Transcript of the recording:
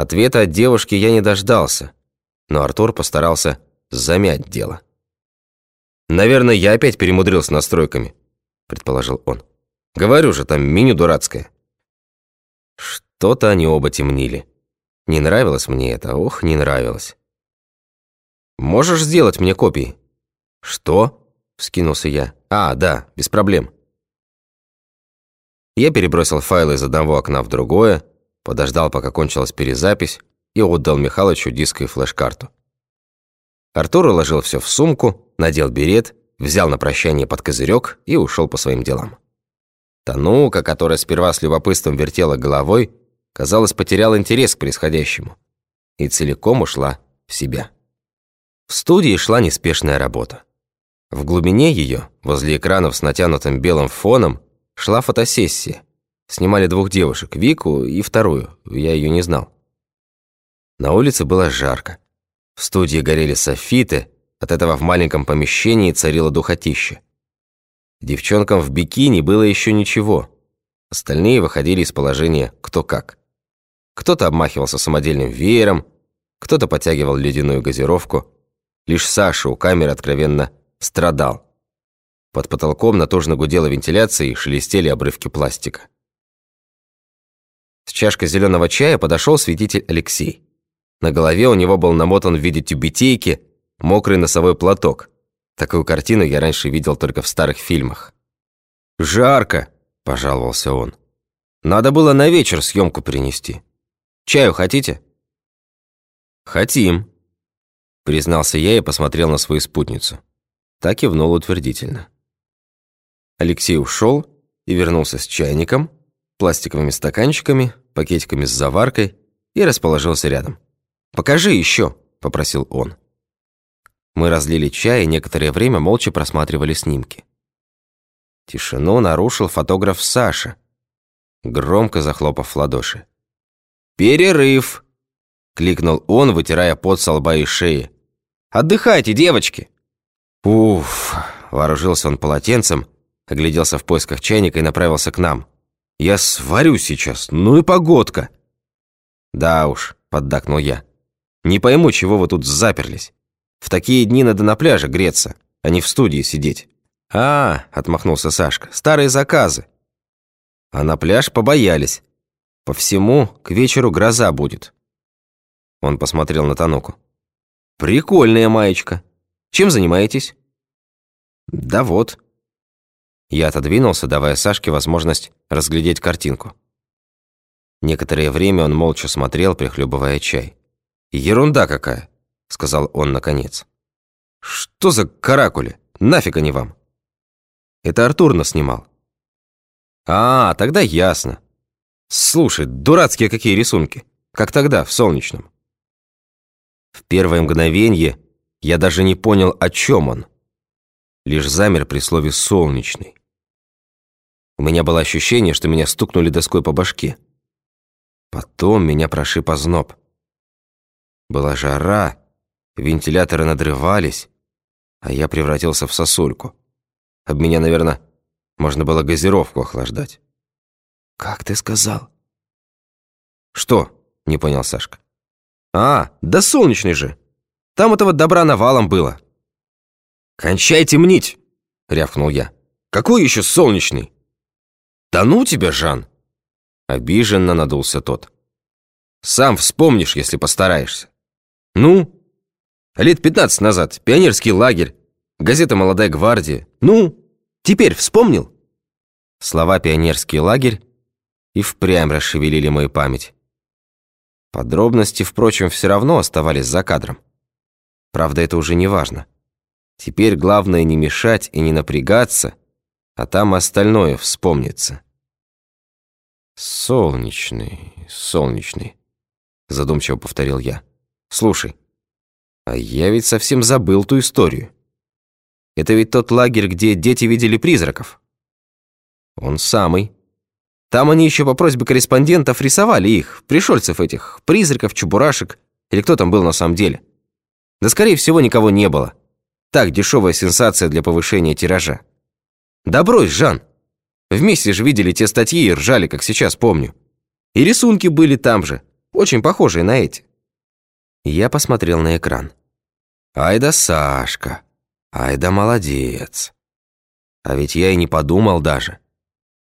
Ответа от девушки я не дождался, но Артур постарался замять дело. «Наверное, я опять перемудрил с настройками», — предположил он. «Говорю же, там меню дурацкое». Что-то они оба темнили. Не нравилось мне это, ох, не нравилось. «Можешь сделать мне копии?» «Что?» — вскинулся я. «А, да, без проблем». Я перебросил файлы из одного окна в другое, подождал, пока кончилась перезапись, и отдал Михалычу диск и флеш-карту. Артур уложил все в сумку, надел берет, взял на прощание под козырек и ушел по своим делам. Танука, которая сперва с любопытством вертела головой, казалось, потеряла интерес к происходящему и целиком ушла в себя. В студии шла неспешная работа. В глубине ее, возле экранов с натянутым белым фоном, шла фотосессия. Снимали двух девушек, Вику и вторую, я ее не знал. На улице было жарко. В студии горели софиты, от этого в маленьком помещении царило духотище. Девчонкам в бикини было еще ничего. Остальные выходили из положения кто как. Кто-то обмахивался самодельным веером, кто-то подтягивал ледяную газировку. Лишь Саша у камеры откровенно страдал. Под потолком натужно гудела вентиляция и шелестели обрывки пластика. С чашкой зеленого чая подошел свидетель Алексей. На голове у него был намотан в виде тюбетейки мокрый носовой платок. Такую картину я раньше видел только в старых фильмах. «Жарко!» – пожаловался он. «Надо было на вечер съемку принести. Чаю хотите?» «Хотим», – признался я и посмотрел на свою спутницу. Так кивнул утвердительно. Алексей ушел и вернулся с чайником, пластиковыми стаканчиками, пакетиками с заваркой и расположился рядом. «Покажи еще», — попросил он. Мы разлили чай и некоторое время молча просматривали снимки. Тишину нарушил фотограф Саша, громко захлопав в ладоши. «Перерыв!» — кликнул он, вытирая пот со лба и шеи. «Отдыхайте, девочки!» «Уф!» — вооружился он полотенцем, огляделся в поисках чайника и направился к нам. «Я сварю сейчас, ну и погодка!» «Да уж», — поддакнул я. Не пойму, чего вы тут заперлись. В такие дни надо на пляже греться, а не в студии сидеть». «А, — отмахнулся Сашка, — старые заказы». А на пляж побоялись. По всему к вечеру гроза будет. Он посмотрел на Тануку. «Прикольная маечка. Чем занимаетесь?» «Да вот». Я отодвинулся, давая Сашке возможность разглядеть картинку. Некоторое время он молча смотрел, прихлебывая чай. «Ерунда какая», — сказал он наконец. «Что за каракули? Нафиг они вам?» «Это Артур нас снимал». «А, тогда ясно. Слушай, дурацкие какие рисунки. Как тогда, в солнечном». В первое мгновение я даже не понял, о чем он. Лишь замер при слове «солнечный». У меня было ощущение, что меня стукнули доской по башке. Потом меня прошиб озноб. Была жара, вентиляторы надрывались, а я превратился в сосульку. Об меня, наверное, можно было газировку охлаждать. «Как ты сказал?» «Что?» — не понял Сашка. «А, да солнечный же! Там этого добра навалом было!» «Кончай темнить!» — рявкнул я. «Какой еще солнечный?» «Да ну тебя, Жан!» Обиженно надулся тот. «Сам вспомнишь, если постараешься. Ну? Лет 15 назад. Пионерский лагерь. Газета «Молодая гвардия». Ну? Теперь вспомнил?» Слова «пионерский лагерь» и впрямь расшевелили мою память. Подробности, впрочем, все равно оставались за кадром. Правда, это уже не важно. Теперь главное не мешать и не напрягаться, а там остальное вспомнится. «Солнечный, солнечный», — задумчиво повторил я. Слушай, а я ведь совсем забыл ту историю. Это ведь тот лагерь, где дети видели призраков. Он самый. Там они еще по просьбе корреспондентов рисовали их, пришельцев этих, призраков, чебурашек, или кто там был на самом деле. Да, скорее всего, никого не было. Так, дешевая сенсация для повышения тиража. Да брось, Жан. Вместе же видели те статьи и ржали, как сейчас помню. И рисунки были там же. очень похожие на эти. Я посмотрел на экран. Ай да Сашка, ай да молодец. А ведь я и не подумал даже.